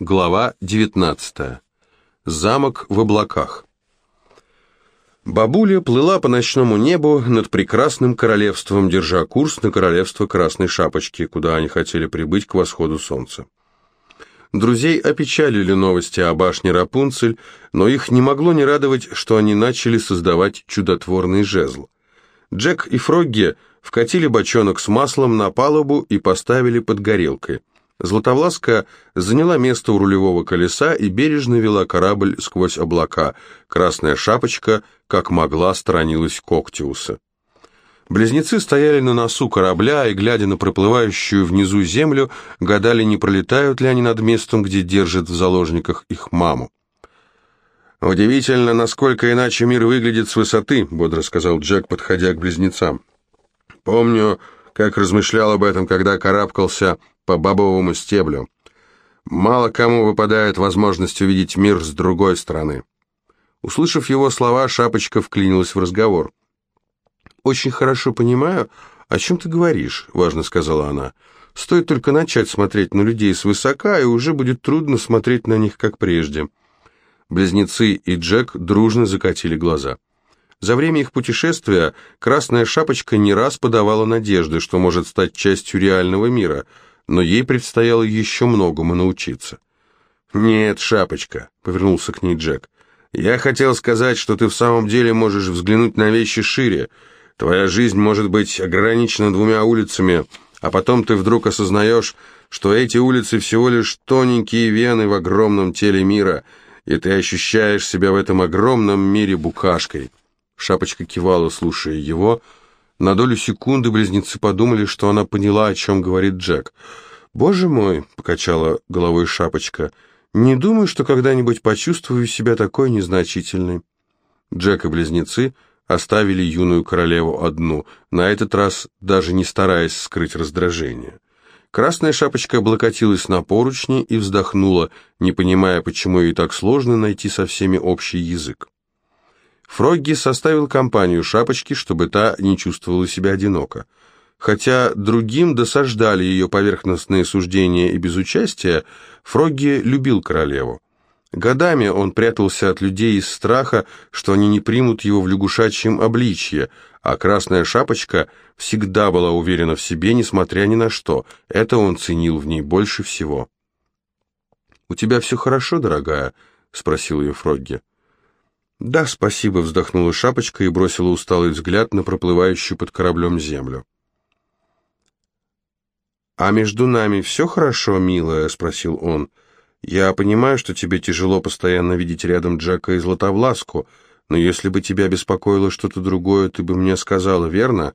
Глава 19. Замок в облаках. Бабуля плыла по ночному небу над прекрасным королевством, держа курс на королевство Красной Шапочки, куда они хотели прибыть к восходу солнца. Друзей опечалили новости о башне Рапунцель, но их не могло не радовать, что они начали создавать чудотворный жезл. Джек и Фрогги вкатили бочонок с маслом на палубу и поставили под горелкой. Златовласка заняла место у рулевого колеса и бережно вела корабль сквозь облака. Красная шапочка, как могла, сторонилась Коктиуса. Близнецы стояли на носу корабля и, глядя на проплывающую внизу землю, гадали, не пролетают ли они над местом, где держат в заложниках их маму. «Удивительно, насколько иначе мир выглядит с высоты», — бодро сказал Джек, подходя к близнецам. «Помню, как размышлял об этом, когда карабкался по бобовому стеблю. Мало кому выпадает возможность увидеть мир с другой стороны. Услышав его слова, Шапочка вклинилась в разговор. «Очень хорошо понимаю, о чем ты говоришь», — важно сказала она. «Стоит только начать смотреть на людей свысока, и уже будет трудно смотреть на них, как прежде». Близнецы и Джек дружно закатили глаза. За время их путешествия Красная Шапочка не раз подавала надежды, что может стать частью реального мира — но ей предстояло еще многому научиться. «Нет, шапочка», — повернулся к ней Джек, — «я хотел сказать, что ты в самом деле можешь взглянуть на вещи шире. Твоя жизнь может быть ограничена двумя улицами, а потом ты вдруг осознаешь, что эти улицы всего лишь тоненькие вены в огромном теле мира, и ты ощущаешь себя в этом огромном мире букашкой». Шапочка кивала, слушая его, — на долю секунды близнецы подумали, что она поняла, о чем говорит Джек. «Боже мой!» — покачала головой шапочка. «Не думаю, что когда-нибудь почувствую себя такой незначительной». Джек и близнецы оставили юную королеву одну, на этот раз даже не стараясь скрыть раздражение. Красная шапочка облокотилась на поручни и вздохнула, не понимая, почему ей так сложно найти со всеми общий язык. Фрогги составил компанию шапочки, чтобы та не чувствовала себя одиноко. Хотя другим досаждали ее поверхностные суждения и безучастие, Фрогги любил королеву. Годами он прятался от людей из страха, что они не примут его в лягушачьем обличье, а красная шапочка всегда была уверена в себе, несмотря ни на что. Это он ценил в ней больше всего. «У тебя все хорошо, дорогая?» — спросил ее Фрогги. «Да, спасибо», — вздохнула шапочка и бросила усталый взгляд на проплывающую под кораблем землю. «А между нами все хорошо, милая?» — спросил он. «Я понимаю, что тебе тяжело постоянно видеть рядом Джека и Златовласку, но если бы тебя беспокоило что-то другое, ты бы мне сказала, верно?»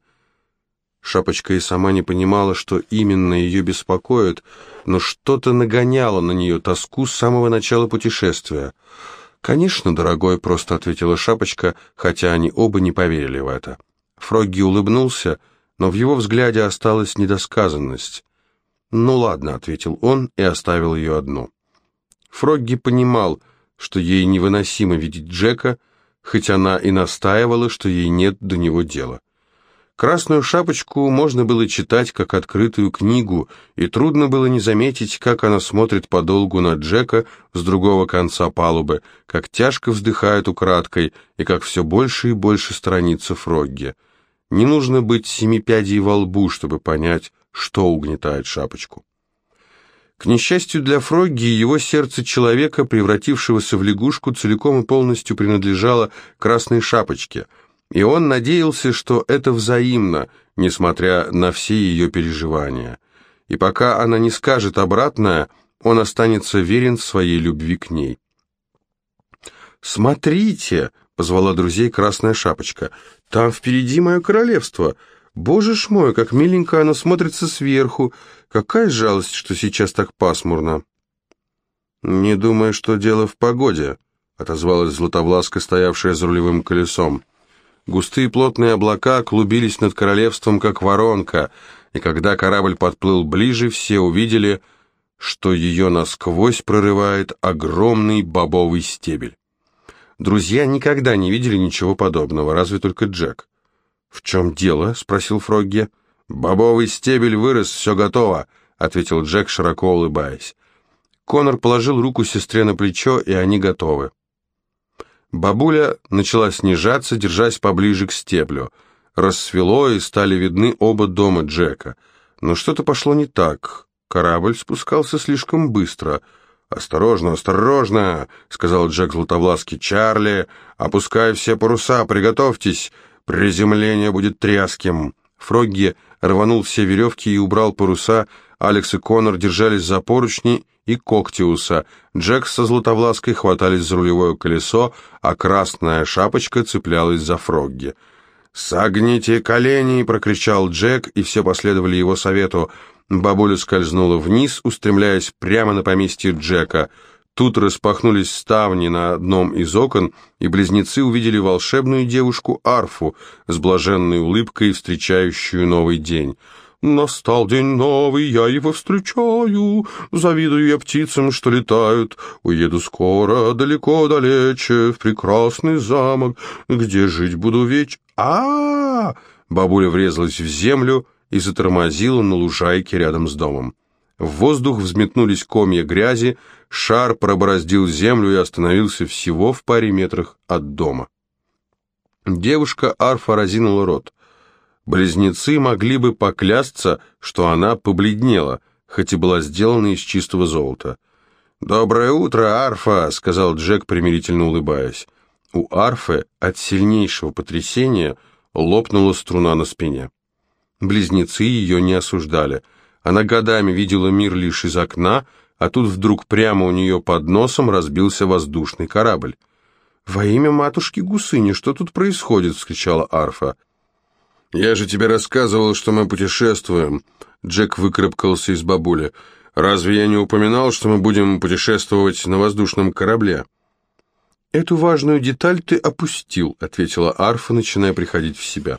Шапочка и сама не понимала, что именно ее беспокоит, но что-то нагоняло на нее тоску с самого начала путешествия. «Конечно, дорогой», — просто ответила Шапочка, хотя они оба не поверили в это. Фрогги улыбнулся, но в его взгляде осталась недосказанность. «Ну ладно», — ответил он и оставил ее одну. Фрогги понимал, что ей невыносимо видеть Джека, хоть она и настаивала, что ей нет до него дела. Красную шапочку можно было читать как открытую книгу, и трудно было не заметить, как она смотрит подолгу на Джека с другого конца палубы, как тяжко вздыхает украдкой, и как все больше и больше страница Фрогги. Не нужно быть семипядей во лбу, чтобы понять, что угнетает шапочку. К несчастью для Фрогги, его сердце человека, превратившегося в лягушку, целиком и полностью принадлежало красной шапочке — и он надеялся, что это взаимно, несмотря на все ее переживания. И пока она не скажет обратное, он останется верен своей любви к ней. «Смотрите!» — позвала друзей Красная Шапочка. «Там впереди мое королевство. Боже ж мой, как миленько оно смотрится сверху. Какая жалость, что сейчас так пасмурно!» «Не думаю, что дело в погоде», — отозвалась Златовласка, стоявшая за рулевым колесом. Густые плотные облака клубились над королевством, как воронка, и когда корабль подплыл ближе, все увидели, что ее насквозь прорывает огромный бобовый стебель. Друзья никогда не видели ничего подобного, разве только Джек. «В чем дело?» — спросил Фрогги. «Бобовый стебель вырос, все готово», — ответил Джек, широко улыбаясь. Конор положил руку сестре на плечо, и они готовы. Бабуля начала снижаться, держась поближе к стеблю. Рассвело, и стали видны оба дома Джека. Но что-то пошло не так. Корабль спускался слишком быстро. «Осторожно, осторожно!» — сказал Джек Златовлаский. «Чарли, опускай все паруса, приготовьтесь! Приземление будет тряским!» Фрогги рванул все веревки и убрал паруса. Алекс и Конор держались за поручни и Коктиуса. Джек со Златовлаской хватались за рулевое колесо, а красная шапочка цеплялась за Фрогги. «Согните колени!» — прокричал Джек, и все последовали его совету. Бабуля скользнула вниз, устремляясь прямо на поместье Джека. Тут распахнулись ставни на одном из окон, и близнецы увидели волшебную девушку Арфу с блаженной улыбкой, встречающую новый день. Настал день новый, я его встречаю, Завидую я птицам, что летают. Уеду скоро, далеко-далече, В прекрасный замок, где жить буду веч... а, -а, -а Бабуля врезалась в землю и затормозила на лужайке рядом с домом. В воздух взметнулись комья грязи, шар пробороздил землю и остановился всего в паре метрах от дома. Девушка Арфа разинула рот. Близнецы могли бы поклясться, что она побледнела, хоть и была сделана из чистого золота. «Доброе утро, Арфа!» — сказал Джек, примирительно улыбаясь. У Арфы от сильнейшего потрясения лопнула струна на спине. Близнецы ее не осуждали. Она годами видела мир лишь из окна, а тут вдруг прямо у нее под носом разбился воздушный корабль. «Во имя матушки Гусыни, что тут происходит?» — вскричала Арфа. «Я же тебе рассказывал, что мы путешествуем», — Джек выкарабкался из бабули. «Разве я не упоминал, что мы будем путешествовать на воздушном корабле?» «Эту важную деталь ты опустил», — ответила Арфа, начиная приходить в себя.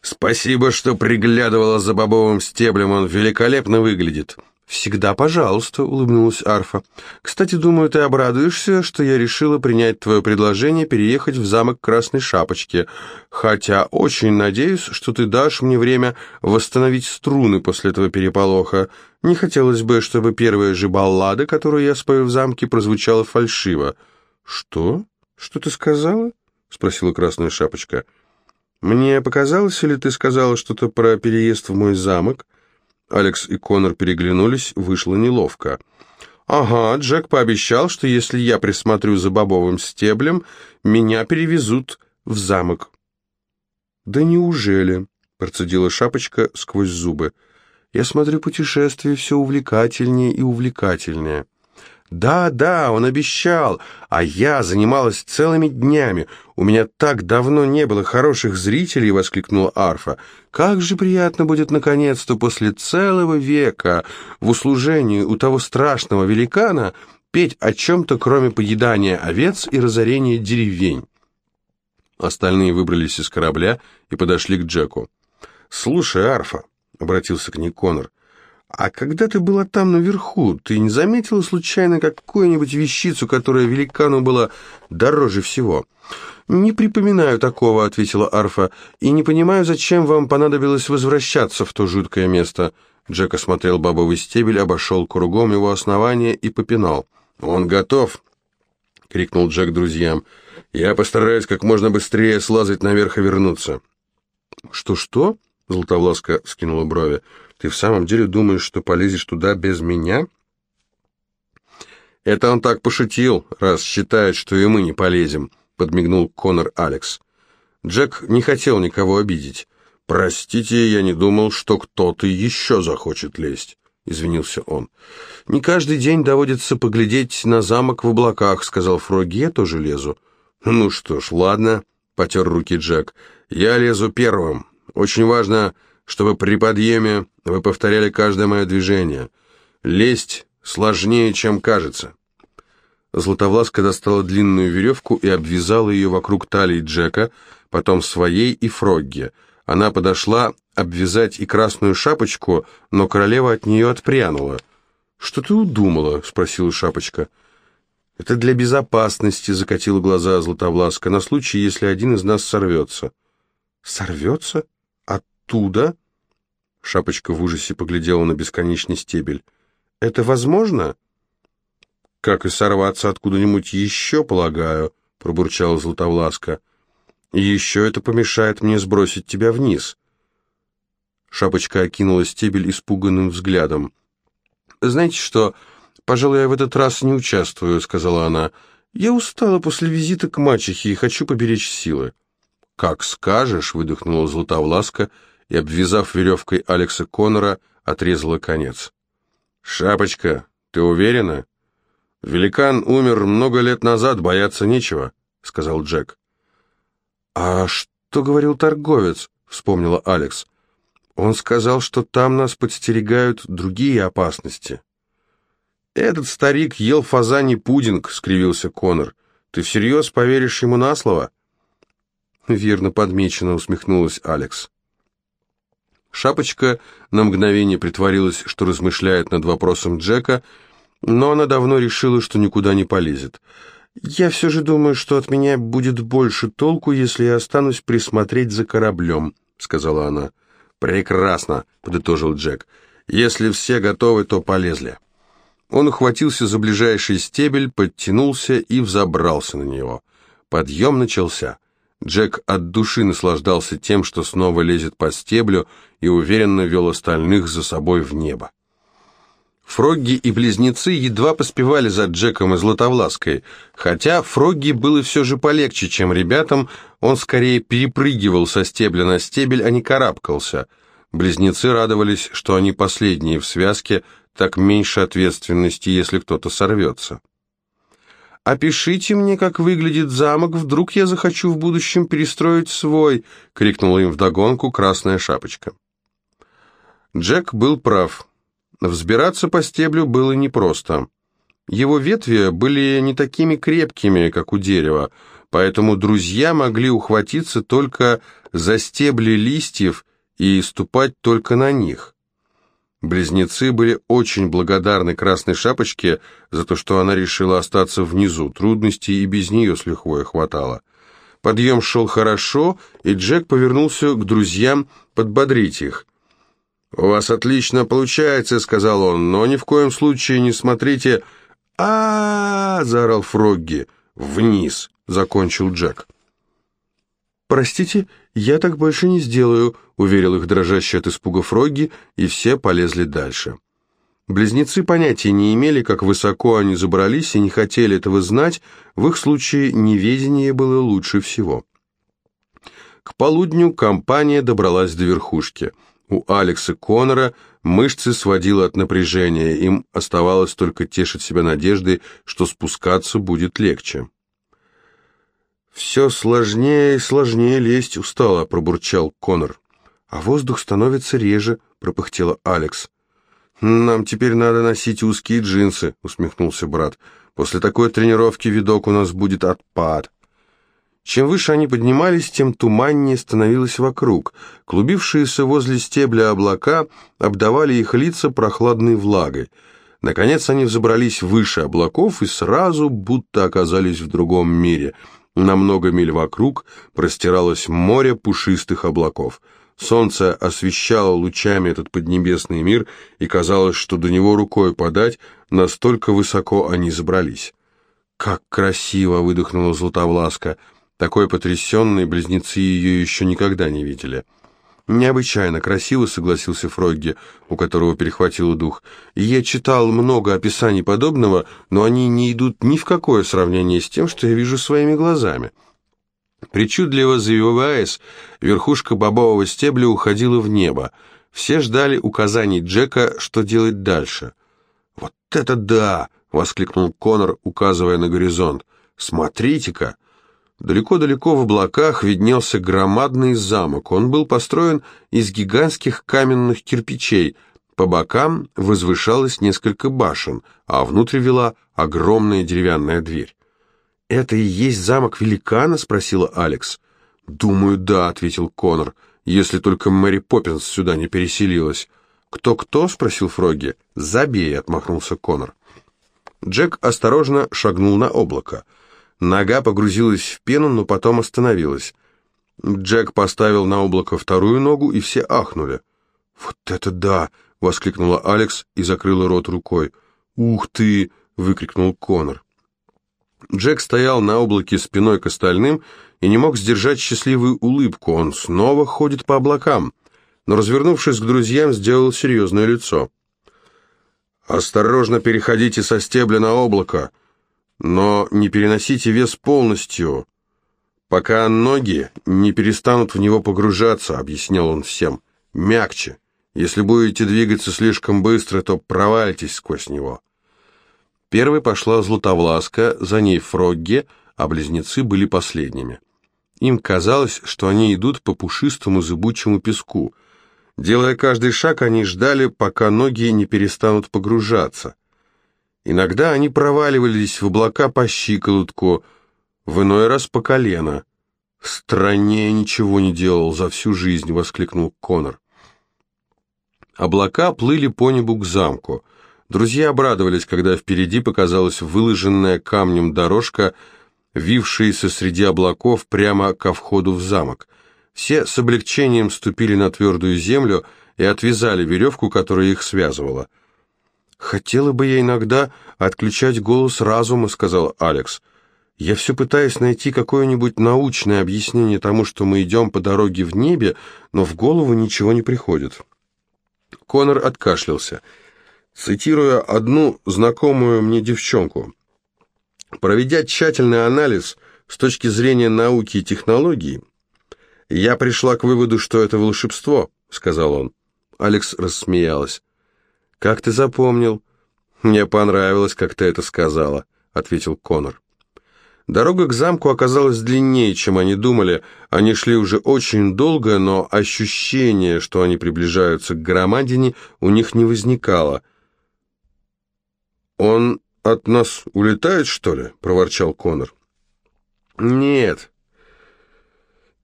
«Спасибо, что приглядывала за бобовым стеблем, он великолепно выглядит». «Всегда пожалуйста», — улыбнулась Арфа. «Кстати, думаю, ты обрадуешься, что я решила принять твое предложение переехать в замок Красной Шапочки, хотя очень надеюсь, что ты дашь мне время восстановить струны после этого переполоха. Не хотелось бы, чтобы первая же баллада, которую я спою в замке, прозвучала фальшиво». «Что? Что ты сказала?» — спросила Красная Шапочка. «Мне показалось, или ты сказала что-то про переезд в мой замок?» Алекс и Конор переглянулись, вышло неловко. «Ага, Джек пообещал, что если я присмотрю за бобовым стеблем, меня перевезут в замок». «Да неужели?» — процедила шапочка сквозь зубы. «Я смотрю, путешествие все увлекательнее и увлекательнее». «Да, да, он обещал, а я занималась целыми днями. У меня так давно не было хороших зрителей!» — воскликнула Арфа. «Как же приятно будет наконец-то после целого века в услужении у того страшного великана петь о чем-то, кроме поедания овец и разорения деревень!» Остальные выбрались из корабля и подошли к Джеку. «Слушай, Арфа», — обратился к ней Конор, — «А когда ты была там наверху, ты не заметила случайно какую-нибудь вещицу, которая великану была дороже всего?» «Не припоминаю такого», — ответила Арфа, «и не понимаю, зачем вам понадобилось возвращаться в то жуткое место». Джек осмотрел бобовый стебель, обошел кругом его основания и попинал. «Он готов!» — крикнул Джек друзьям. «Я постараюсь как можно быстрее слазать наверх и вернуться». «Что-что?» — Златовласка скинула брови. Ты в самом деле думаешь, что полезешь туда без меня? Это он так пошутил, раз считает, что и мы не полезем, подмигнул Конор Алекс. Джек не хотел никого обидеть. Простите, я не думал, что кто-то еще захочет лезть. — извинился он. «Не каждый день доводится поглядеть на замок в облаках», — сказал Фроги, — «я тоже лезу». «Ну что ж, ладно», — потер руки Джек, — «я лезу первым. Очень важно, чтобы при подъеме вы повторяли каждое мое движение. Лезть сложнее, чем кажется». Златовласка достала длинную веревку и обвязала ее вокруг талии Джека, потом своей и Фрогги. Она подошла обвязать и красную шапочку, но королева от нее отпрянула. «Что ты удумала?» — спросила шапочка. «Это для безопасности», — закатила глаза Златовласка, «на случай, если один из нас сорвется». «Сорвется? Оттуда?» Шапочка в ужасе поглядела на бесконечный стебель. Это возможно?» «Как и сорваться откуда-нибудь еще, полагаю», — пробурчала Златовласка. еще это помешает мне сбросить тебя вниз». Шапочка окинула стебель испуганным взглядом. «Знаете что, пожалуй, я в этот раз не участвую», — сказала она. «Я устала после визита к мачехе и хочу поберечь силы». «Как скажешь», — выдохнула Златовласка и, обвязав веревкой Алекса Коннора, отрезала конец. «Шапочка, ты уверена?» «Великан умер много лет назад, бояться нечего», — сказал Джек. «А что говорил торговец?» — вспомнила Алекс. «Он сказал, что там нас подстерегают другие опасности». «Этот старик ел фазаний пудинг», — скривился Конор. «Ты всерьез поверишь ему на слово?» «Верно подмечено», — усмехнулась Алекс. Шапочка на мгновение притворилась, что размышляет над вопросом Джека, но она давно решила, что никуда не полезет. «Я все же думаю, что от меня будет больше толку, если я останусь присмотреть за кораблем», — сказала она. «Прекрасно», — подытожил Джек. «Если все готовы, то полезли». Он ухватился за ближайший стебель, подтянулся и взобрался на него. Подъем начался. Джек от души наслаждался тем, что снова лезет по стеблю и уверенно вел остальных за собой в небо. Фрогги и близнецы едва поспевали за Джеком и Златовлаской, хотя Фрогги было все же полегче, чем ребятам, он скорее перепрыгивал со стебля на стебель, а не карабкался. Близнецы радовались, что они последние в связке, так меньше ответственности, если кто-то сорвется. «Опишите мне, как выглядит замок, вдруг я захочу в будущем перестроить свой», — крикнула им вдогонку красная шапочка. Джек был прав. Взбираться по стеблю было непросто. Его ветви были не такими крепкими, как у дерева, поэтому друзья могли ухватиться только за стебли листьев и ступать только на них. Близнецы были очень благодарны Красной Шапочке за то, что она решила остаться внизу. Трудностей и без нее с лихвой хватало. Подъем шел хорошо, и Джек повернулся к друзьям подбодрить их. «У вас отлично получается», — сказал он, — «но ни в коем случае не смотрите...» а, -а, -а, заорал Фрогги. «Вниз!» — закончил Джек. «Простите, я так больше не сделаю», — уверил их дрожащий от испуга Фрогги, и все полезли дальше. Близнецы понятия не имели, как высоко они забрались, и не хотели этого знать, в их случае неведение было лучше всего. К полудню компания добралась до верхушки. У Алекса Коннора мышцы сводило от напряжения, им оставалось только тешить себя надеждой, что спускаться будет легче. «Все сложнее и сложнее лезть устало», — пробурчал Конор. «А воздух становится реже», — пропыхтела Алекс. «Нам теперь надо носить узкие джинсы», — усмехнулся брат. «После такой тренировки видок у нас будет отпад». Чем выше они поднимались, тем туманнее становилось вокруг. Клубившиеся возле стебля облака обдавали их лица прохладной влагой. Наконец они взобрались выше облаков и сразу будто оказались в другом мире — на много миль вокруг простиралось море пушистых облаков. Солнце освещало лучами этот поднебесный мир, и казалось, что до него рукой подать, настолько высоко они забрались. «Как красиво!» — выдохнула Златовласка. Такой потрясенной близнецы ее еще никогда не видели. «Необычайно красиво», — согласился Фрогги, у которого перехватило дух. «Я читал много описаний подобного, но они не идут ни в какое сравнение с тем, что я вижу своими глазами». Причудливо завиваясь, верхушка бобового стебля уходила в небо. Все ждали указаний Джека, что делать дальше. «Вот это да!» — воскликнул Конор, указывая на горизонт. «Смотрите-ка!» Далеко-далеко в облаках виднелся громадный замок. Он был построен из гигантских каменных кирпичей. По бокам возвышалось несколько башен, а внутрь вела огромная деревянная дверь. «Это и есть замок великана?» — спросила Алекс. «Думаю, да», — ответил Конор, — «если только Мэри Поппинс сюда не переселилась». «Кто-кто?» — спросил Фрогги. «Забей», — отмахнулся Конор. Джек осторожно шагнул на облако. Нога погрузилась в пену, но потом остановилась. Джек поставил на облако вторую ногу, и все ахнули. «Вот это да!» —— воскликнула Алекс и закрыла рот рукой. «Ух ты!» — выкрикнул Конор. Джек стоял на облаке спиной к остальным и не мог сдержать счастливую улыбку. Он снова ходит по облакам, но, развернувшись к друзьям, сделал серьезное лицо. «Осторожно переходите со стебля на облако, но не переносите вес полностью, пока ноги не перестанут в него погружаться», — объяснял он всем. «Мягче. Если будете двигаться слишком быстро, то провалитесь сквозь него». Первой пошла Златовласка, за ней Фрогге, а близнецы были последними. Им казалось, что они идут по пушистому зыбучему песку. Делая каждый шаг, они ждали, пока ноги не перестанут погружаться. Иногда они проваливались в облака по щиколотку, в иной раз по колено. «Страннее ничего не делал за всю жизнь», — воскликнул Конор. Облака плыли по небу к замку. Друзья обрадовались, когда впереди показалась выложенная камнем дорожка, вившаяся среди облаков прямо ко входу в замок. Все с облегчением ступили на твердую землю и отвязали веревку, которая их связывала. «Хотела бы я иногда отключать голос разума», — сказал Алекс. «Я все пытаюсь найти какое-нибудь научное объяснение тому, что мы идем по дороге в небе, но в голову ничего не приходит». Конор откашлялся — Цитируя одну знакомую мне девчонку, проведя тщательный анализ с точки зрения науки и технологий, я пришла к выводу, что это волшебство, сказал он. Алекс рассмеялась. Как ты запомнил? Мне понравилось, как ты это сказала, ответил Конор. Дорога к замку оказалась длиннее, чем они думали. Они шли уже очень долго, но ощущение, что они приближаются к громадине, у них не возникало. «Он от нас улетает, что ли?» — проворчал Конор. «Нет.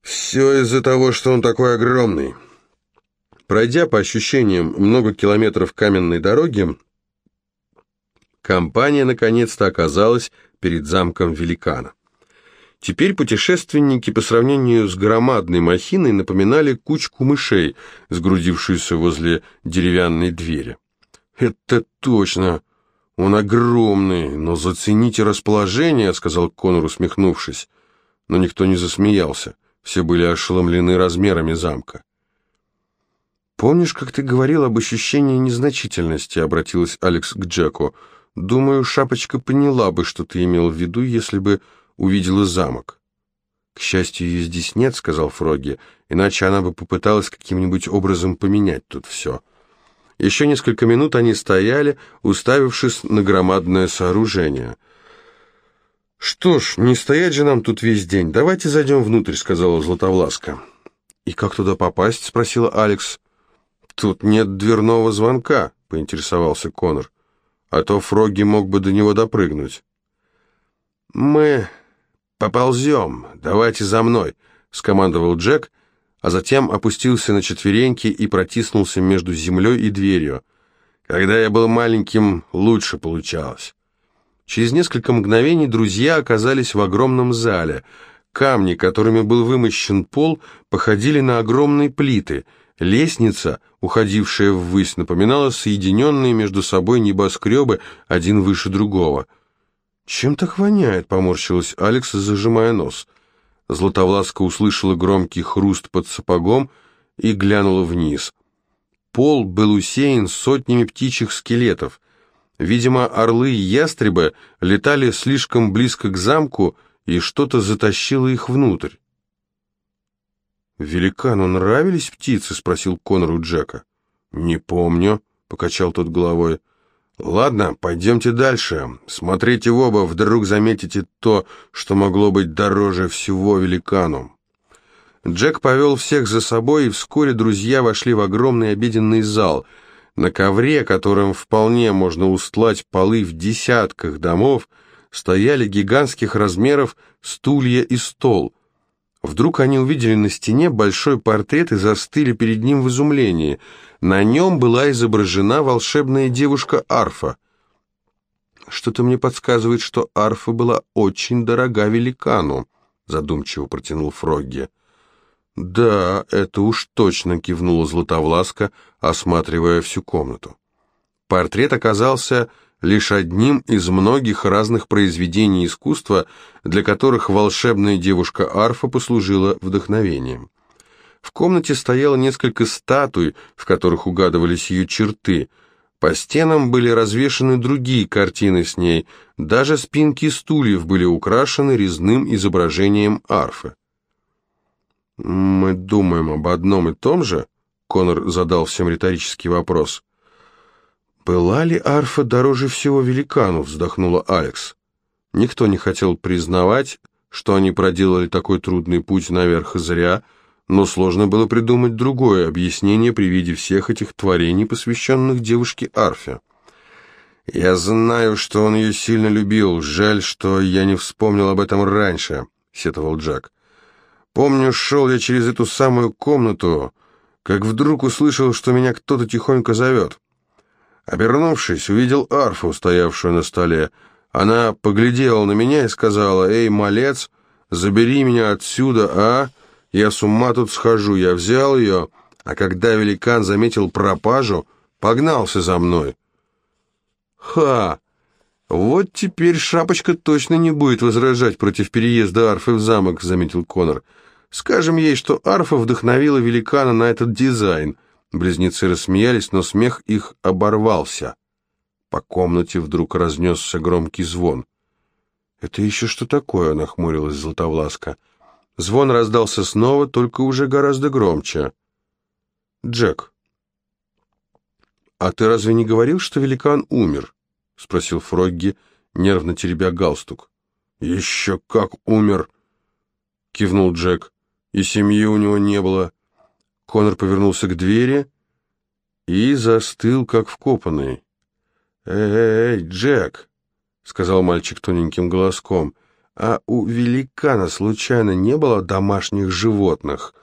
Все из-за того, что он такой огромный». Пройдя по ощущениям много километров каменной дороги, компания наконец-то оказалась перед замком великана. Теперь путешественники по сравнению с громадной махиной напоминали кучку мышей, сгрудившуюся возле деревянной двери. «Это точно!» «Он огромный, но зацените расположение», — сказал Конор, усмехнувшись. Но никто не засмеялся. Все были ошеломлены размерами замка. «Помнишь, как ты говорил об ощущении незначительности?» — обратилась Алекс к Джеку. «Думаю, Шапочка поняла бы, что ты имел в виду, если бы увидела замок». «К счастью, ее здесь нет», — сказал Фроги, «иначе она бы попыталась каким-нибудь образом поменять тут все». Еще несколько минут они стояли, уставившись на громадное сооружение. «Что ж, не стоять же нам тут весь день. Давайте зайдем внутрь», — сказала Златовласка. «И как туда попасть?» — спросила Алекс. «Тут нет дверного звонка», — поинтересовался Конор. «А то Фроги мог бы до него допрыгнуть». «Мы поползем. Давайте за мной», — скомандовал Джек, — а затем опустился на четвереньки и протиснулся между землей и дверью. Когда я был маленьким, лучше получалось. Через несколько мгновений друзья оказались в огромном зале. Камни, которыми был вымощен пол, походили на огромные плиты. Лестница, уходившая ввысь, напоминала соединенные между собой небоскребы, один выше другого. «Чем так воняет?» — поморщилась Алекс, зажимая нос. Златовласка услышала громкий хруст под сапогом и глянула вниз. Пол был усеян сотнями птичьих скелетов. Видимо, орлы и ястребы летали слишком близко к замку, и что-то затащило их внутрь. «Великану нравились птицы?» — спросил Конор у Джека. «Не помню», — покачал тот головой. «Ладно, пойдемте дальше. Смотрите в оба, вдруг заметите то, что могло быть дороже всего великану». Джек повел всех за собой, и вскоре друзья вошли в огромный обеденный зал. На ковре, которым вполне можно устлать полы в десятках домов, стояли гигантских размеров стулья и стол. Вдруг они увидели на стене большой портрет и застыли перед ним в изумлении – на нем была изображена волшебная девушка Арфа. «Что-то мне подсказывает, что Арфа была очень дорога великану», задумчиво протянул Фрогги. «Да, это уж точно», — кивнула Златовласка, осматривая всю комнату. Портрет оказался лишь одним из многих разных произведений искусства, для которых волшебная девушка Арфа послужила вдохновением. В комнате стояло несколько статуй, в которых угадывались ее черты. По стенам были развешаны другие картины с ней, даже спинки стульев были украшены резным изображением арфы. «Мы думаем об одном и том же?» Конор задал всем риторический вопрос. «Была ли арфа дороже всего великану?» — вздохнула Алекс. Никто не хотел признавать, что они проделали такой трудный путь наверх зря, но сложно было придумать другое объяснение при виде всех этих творений, посвященных девушке Арфе. «Я знаю, что он ее сильно любил. Жаль, что я не вспомнил об этом раньше», — сетовал Джек. «Помню, шел я через эту самую комнату, как вдруг услышал, что меня кто-то тихонько зовет. Обернувшись, увидел арфу, стоявшую на столе. Она поглядела на меня и сказала, «Эй, малец, забери меня отсюда, а? Я с ума тут схожу». Я взял ее, а когда великан заметил пропажу, погнался за мной. «Ха! Вот теперь шапочка точно не будет возражать против переезда арфы в замок», — заметил Конор. «Скажем ей, что арфа вдохновила великана на этот дизайн». Близнецы рассмеялись, но смех их оборвался. По комнате вдруг разнесся громкий звон. «Это еще что такое?» — нахмурилась Златовласка. Звон раздался снова, только уже гораздо громче. «Джек, а ты разве не говорил, что великан умер?» — спросил Фрогги, нервно теребя галстук. «Еще как умер!» — кивнул Джек. «И семьи у него не было. Конор повернулся к двери и застыл, как вкопанный. «Эй, Джек!» — сказал мальчик тоненьким голоском. «А у великана случайно не было домашних животных?»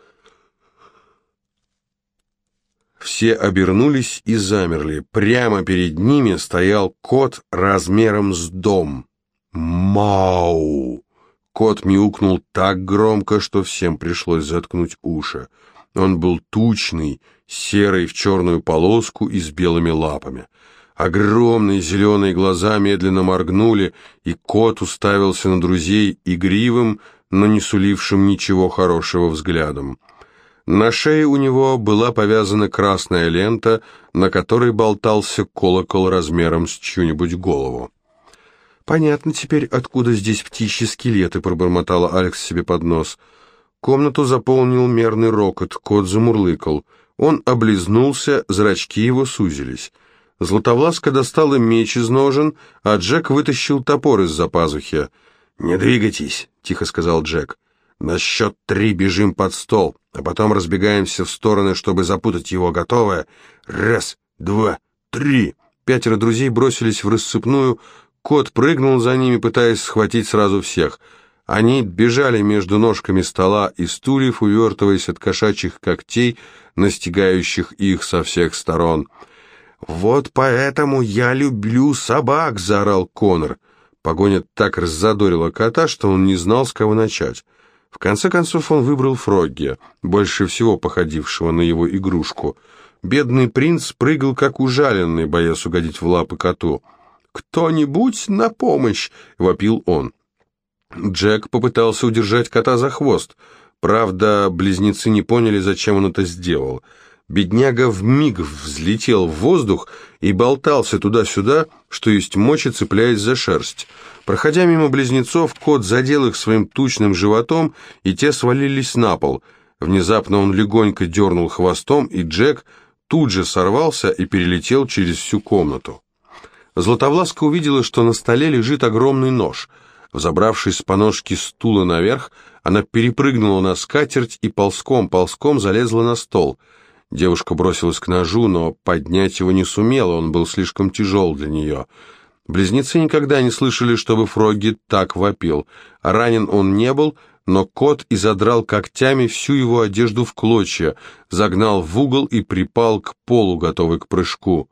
Все обернулись и замерли. Прямо перед ними стоял кот размером с дом. «Мау!» Кот мяукнул так громко, что всем пришлось заткнуть уши. Он был тучный, серый в черную полоску и с белыми лапами. Огромные зеленые глаза медленно моргнули, и кот уставился на друзей игривым, но не сулившим ничего хорошего взглядом. На шее у него была повязана красная лента, на которой болтался колокол размером с чью-нибудь голову. «Понятно теперь, откуда здесь птичьи скелеты», — пробормотала Алекс себе под нос — Комнату заполнил мерный рокот, кот замурлыкал. Он облизнулся, зрачки его сузились. Златовласка достала меч из ножен, а Джек вытащил топор из-за пазухи. «Не двигайтесь», — тихо сказал Джек. «На счет три бежим под стол, а потом разбегаемся в стороны, чтобы запутать его. Готовое? Раз, два, три». Пятеро друзей бросились в рассыпную, кот прыгнул за ними, пытаясь схватить сразу всех — они бежали между ножками стола и стульев, увертываясь от кошачьих когтей, настигающих их со всех сторон. «Вот поэтому я люблю собак!» — заорал Конор. Погоня так раззадорила кота, что он не знал, с кого начать. В конце концов он выбрал Фрогги, больше всего походившего на его игрушку. Бедный принц прыгал как ужаленный, боясь угодить в лапы коту. «Кто-нибудь на помощь!» — вопил он. Джек попытался удержать кота за хвост. Правда, близнецы не поняли, зачем он это сделал. Бедняга вмиг взлетел в воздух и болтался туда-сюда, что есть мочи, цепляясь за шерсть. Проходя мимо близнецов, кот задел их своим тучным животом, и те свалились на пол. Внезапно он легонько дернул хвостом, и Джек тут же сорвался и перелетел через всю комнату. Златовласка увидела, что на столе лежит огромный нож — Взобравшись по ножке стула наверх, она перепрыгнула на скатерть и ползком-ползком залезла на стол. Девушка бросилась к ножу, но поднять его не сумела, он был слишком тяжел для нее. Близнецы никогда не слышали, чтобы Фроги так вопил. Ранен он не был, но кот изодрал когтями всю его одежду в клочья, загнал в угол и припал к полу, готовый к прыжку.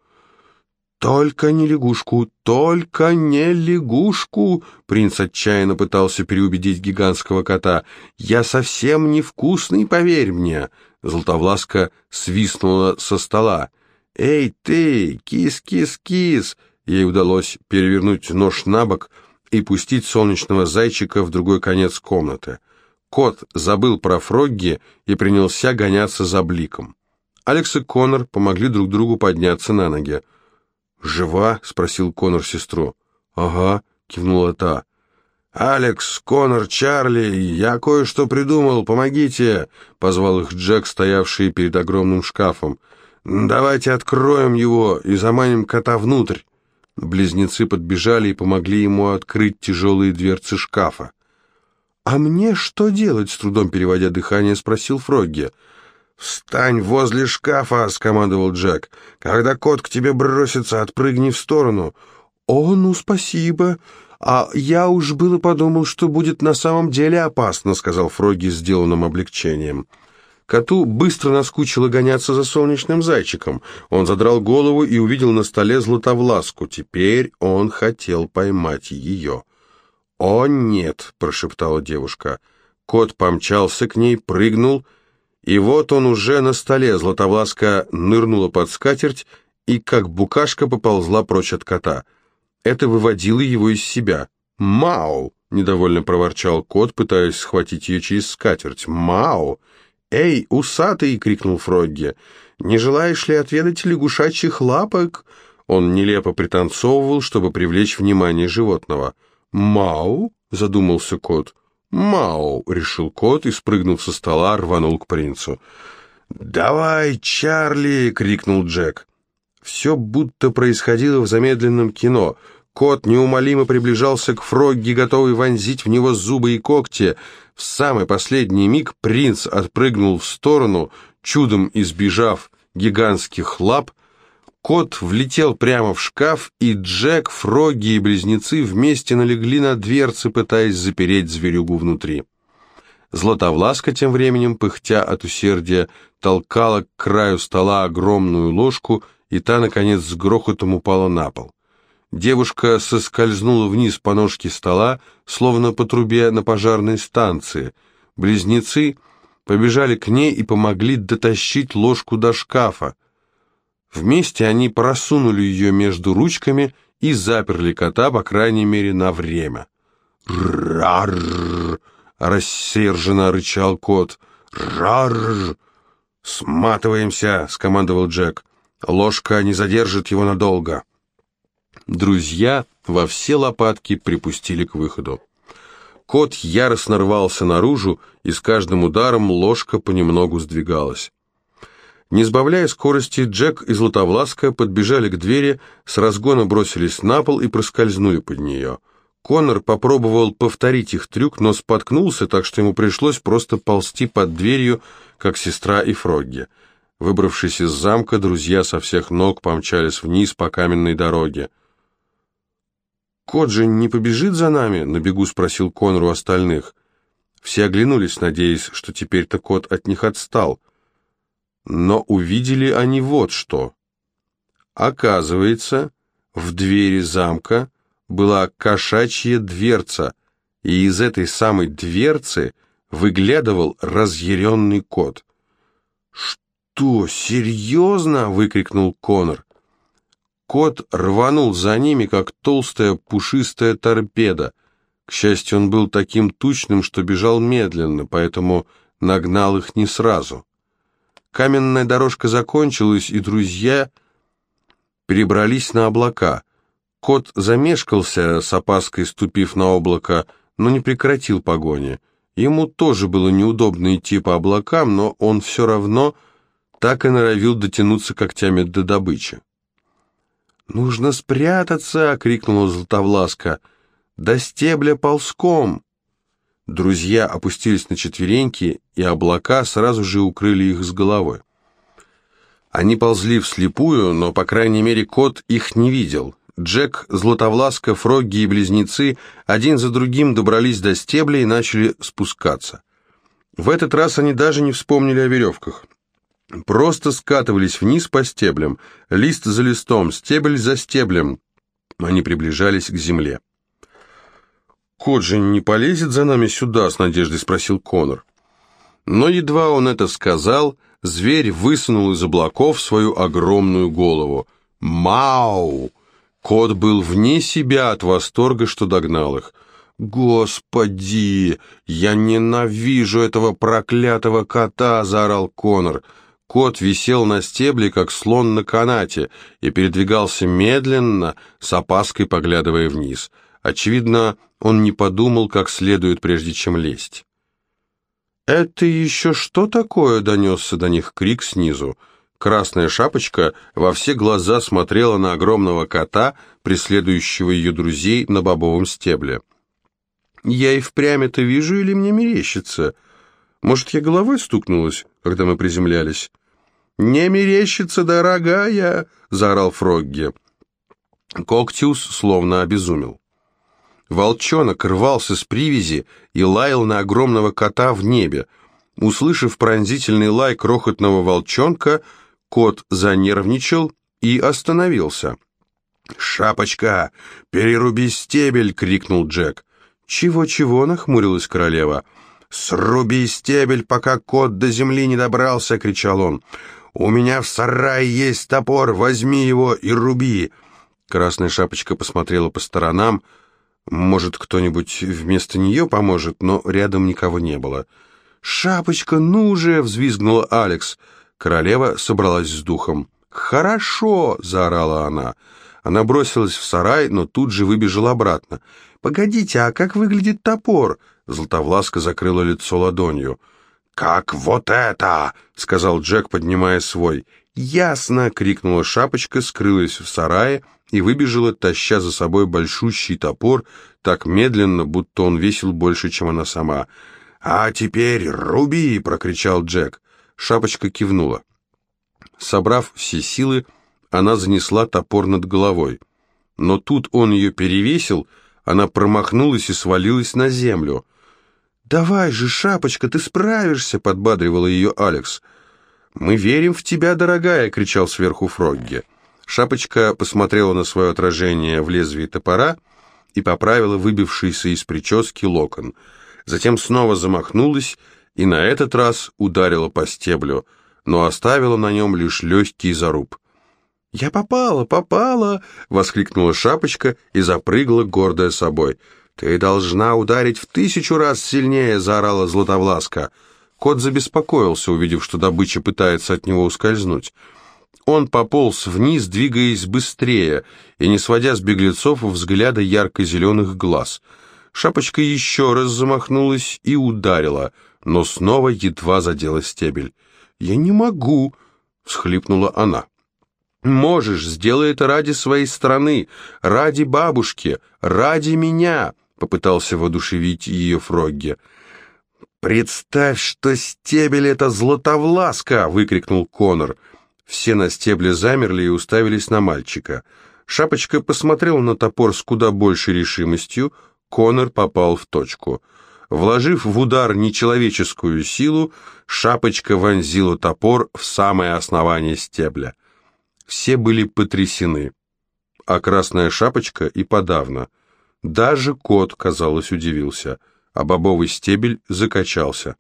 «Только не лягушку, только не лягушку!» Принц отчаянно пытался переубедить гигантского кота. «Я совсем невкусный, поверь мне!» Златовласка свистнула со стола. «Эй ты, кис-кис-кис!» Ей удалось перевернуть нож на бок и пустить солнечного зайчика в другой конец комнаты. Кот забыл про Фрогги и принялся гоняться за бликом. Алекс и Конор помогли друг другу подняться на ноги. «Жива?» — спросил Конор сестру. «Ага», — кивнула та. «Алекс, Конор, Чарли, я кое-что придумал, помогите!» — позвал их Джек, стоявший перед огромным шкафом. «Давайте откроем его и заманим кота внутрь!» Близнецы подбежали и помогли ему открыть тяжелые дверцы шкафа. «А мне что делать?» — с трудом переводя дыхание, спросил Фрогги. «Встань возле шкафа!» — скомандовал Джек. «Когда кот к тебе бросится, отпрыгни в сторону». «О, ну спасибо! А я уж было подумал, что будет на самом деле опасно», — сказал Фроги с сделанным облегчением. Коту быстро наскучило гоняться за солнечным зайчиком. Он задрал голову и увидел на столе златовласку. Теперь он хотел поймать ее. «О, нет!» — прошептала девушка. Кот помчался к ней, прыгнул — и вот он уже на столе, Златовласка нырнула под скатерть и, как букашка, поползла прочь от кота. Это выводило его из себя. «Мау!» — недовольно проворчал кот, пытаясь схватить ее через скатерть. «Мау!» «Эй, усатый!» — крикнул Фрогги. «Не желаешь ли отведать лягушачьих лапок?» Он нелепо пританцовывал, чтобы привлечь внимание животного. «Мау?» — задумался кот. «Мау!» — решил кот и, спрыгнув со стола, рванул к принцу. «Давай, Чарли!» — крикнул Джек. Все будто происходило в замедленном кино. Кот неумолимо приближался к Фрогги, готовый вонзить в него зубы и когти. В самый последний миг принц отпрыгнул в сторону, чудом избежав гигантских лап, Кот влетел прямо в шкаф, и Джек, Фрогги и близнецы вместе налегли на дверцы, пытаясь запереть зверюгу внутри. Златовласка тем временем, пыхтя от усердия, толкала к краю стола огромную ложку, и та, наконец, с грохотом упала на пол. Девушка соскользнула вниз по ножке стола, словно по трубе на пожарной станции. Близнецы побежали к ней и помогли дотащить ложку до шкафа. Вместе они просунули ее между ручками и заперли кота, по крайней мере, на время. «Рарр!» — рассерженно рычал кот. «Рарр!» «Сматываемся!» — скомандовал Джек. «Ложка не задержит его надолго». Друзья во все лопатки припустили к выходу. Кот яростно рвался наружу, и с каждым ударом ложка понемногу сдвигалась. Не сбавляя скорости, Джек и Златовласка подбежали к двери, с разгона бросились на пол и проскользнули под нее. Конор попробовал повторить их трюк, но споткнулся, так что ему пришлось просто ползти под дверью, как сестра и Фрогги. Выбравшись из замка, друзья со всех ног помчались вниз по каменной дороге. «Кот же не побежит за нами?» — на бегу спросил Конор у остальных. Все оглянулись, надеясь, что теперь-то кот от них отстал. Но увидели они вот что. Оказывается, в двери замка была кошачья дверца, и из этой самой дверцы выглядывал разъяренный кот. «Что, серьезно?» — выкрикнул Конор. Кот рванул за ними, как толстая пушистая торпеда. К счастью, он был таким тучным, что бежал медленно, поэтому нагнал их не сразу. Каменная дорожка закончилась, и друзья перебрались на облака. Кот замешкался, с опаской ступив на облако, но не прекратил погони. Ему тоже было неудобно идти по облакам, но он все равно так и норовил дотянуться когтями до добычи. «Нужно спрятаться!» — крикнула Златовласка. «До стебля ползком!» Друзья опустились на четвереньки, и облака сразу же укрыли их с головой. Они ползли вслепую, но, по крайней мере, кот их не видел. Джек, Златовласка, Фрогги и Близнецы один за другим добрались до стебля и начали спускаться. В этот раз они даже не вспомнили о веревках. Просто скатывались вниз по стеблям, лист за листом, стебель за стеблем. Они приближались к земле. «Кот же не полезет за нами сюда?» — с надеждой спросил Конор. Но едва он это сказал, зверь высунул из облаков свою огромную голову. «Мау!» Кот был вне себя от восторга, что догнал их. «Господи! Я ненавижу этого проклятого кота!» — заорал Конор. Кот висел на стебле, как слон на канате, и передвигался медленно, с опаской поглядывая вниз. Очевидно, он не подумал, как следует, прежде чем лезть. «Это еще что такое?» — донесся до них крик снизу. Красная шапочка во все глаза смотрела на огромного кота, преследующего ее друзей на бобовом стебле. «Я и впрямь это вижу или мне мерещится? Может, я головой стукнулась, когда мы приземлялись?» «Не мерещится, дорогая!» — заорал Фрогги. Коктиус словно обезумел. Волчонок рвался с привязи и лаял на огромного кота в небе. Услышав пронзительный лай крохотного волчонка, Кот занервничал и остановился. «Шапочка, переруби стебель!» — крикнул Джек. «Чего-чего?» — нахмурилась королева. «Сруби стебель, пока кот до земли не добрался!» — кричал он. «У меня в сарае есть топор, возьми его и руби!» Красная шапочка посмотрела по сторонам. Может, кто-нибудь вместо нее поможет, но рядом никого не было. «Шапочка, ну же!» — взвизгнула Алекс. Королева собралась с духом. «Хорошо!» — заорала она. Она бросилась в сарай, но тут же выбежала обратно. «Погодите, а как выглядит топор?» Златовласка закрыла лицо ладонью. «Как вот это!» — сказал Джек, поднимая свой. «Ясно!» — крикнула шапочка, скрылась в сарае и выбежала, таща за собой большущий топор, так медленно, будто он весил больше, чем она сама. «А теперь руби!» — прокричал Джек. Шапочка кивнула. Собрав все силы, она занесла топор над головой. Но тут он ее перевесил, она промахнулась и свалилась на землю. «Давай же, Шапочка, ты справишься!» — подбадривала ее Алекс. «Мы верим в тебя, дорогая!» — кричал сверху Фрогги. Шапочка посмотрела на свое отражение в лезвии топора и поправила выбившийся из прически локон. Затем снова замахнулась и на этот раз ударила по стеблю, но оставила на нем лишь легкий заруб. «Я попала, попала!» — воскликнула шапочка и запрыгала, гордая собой. «Ты должна ударить в тысячу раз сильнее!» — заорала Златовласка. Кот забеспокоился, увидев, что добыча пытается от него ускользнуть. Он пополз вниз, двигаясь быстрее и не сводя с беглецов взгляда ярко-зеленых глаз. Шапочка еще раз замахнулась и ударила — но снова едва задела стебель. «Я не могу!» — всхлипнула она. «Можешь, сделай это ради своей страны, ради бабушки, ради меня!» — попытался воодушевить ее Фрогги. «Представь, что стебель — это златовласка!» — выкрикнул Конор. Все на стебле замерли и уставились на мальчика. Шапочка посмотрел на топор с куда большей решимостью. Конор попал в точку — Вложив в удар нечеловеческую силу, шапочка вонзила топор в самое основание стебля. Все были потрясены, а красная шапочка и подавно. Даже кот, казалось, удивился, а бобовый стебель закачался.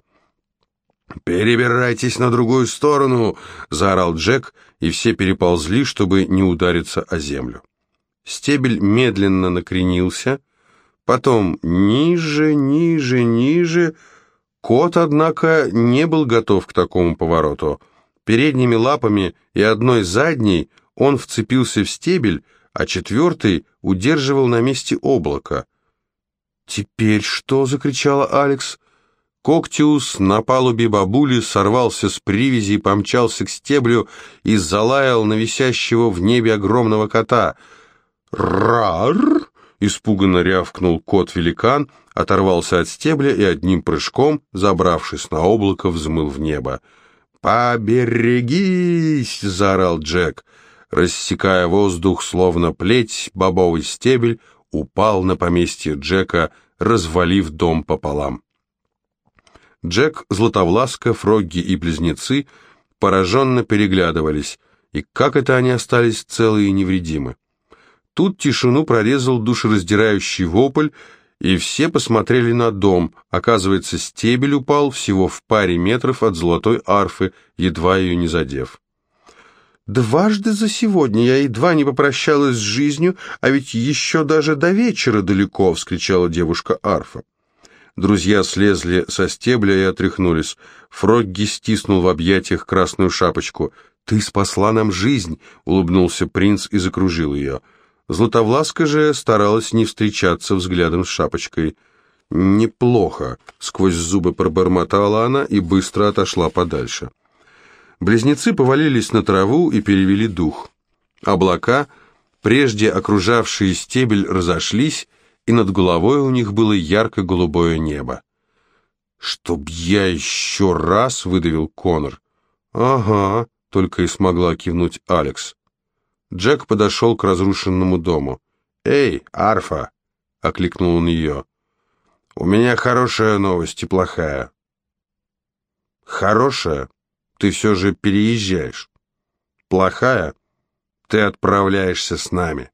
«Перебирайтесь на другую сторону!» — заорал Джек, и все переползли, чтобы не удариться о землю. Стебель медленно накренился — Потом ниже, ниже, ниже. Кот, однако, не был готов к такому повороту. Передними лапами и одной задней он вцепился в стебель, а четвертый удерживал на месте облако. «Теперь что?» — закричала Алекс. Коктиус на палубе бабули сорвался с привязи и помчался к стеблю и залаял на висящего в небе огромного кота. «Рар!» Испуганно рявкнул кот-великан, оторвался от стебля и одним прыжком, забравшись на облако, взмыл в небо. «Поберегись!» — заорал Джек. Рассекая воздух, словно плеть, бобовый стебель упал на поместье Джека, развалив дом пополам. Джек, Златовласка, Фрогги и Близнецы пораженно переглядывались. И как это они остались целы и невредимы? Тут тишину прорезал душераздирающий вопль, и все посмотрели на дом. Оказывается, стебель упал всего в паре метров от золотой арфы, едва ее не задев. «Дважды за сегодня я едва не попрощалась с жизнью, а ведь еще даже до вечера далеко!» — вскричала девушка арфа. Друзья слезли со стебля и отряхнулись. Фрогги стиснул в объятиях красную шапочку. «Ты спасла нам жизнь!» — улыбнулся принц и закружил ее. Златовласка же старалась не встречаться взглядом с шапочкой. «Неплохо», — сквозь зубы пробормотала она и быстро отошла подальше. Близнецы повалились на траву и перевели дух. Облака, прежде окружавшие стебель, разошлись, и над головой у них было ярко-голубое небо. «Чтоб я еще раз!» — выдавил Конор. «Ага», — только и смогла кивнуть Алекс. Джек подошел к разрушенному дому. «Эй, Арфа!» — окликнул он ее. «У меня хорошая новость и плохая». «Хорошая? Ты все же переезжаешь. Плохая? Ты отправляешься с нами».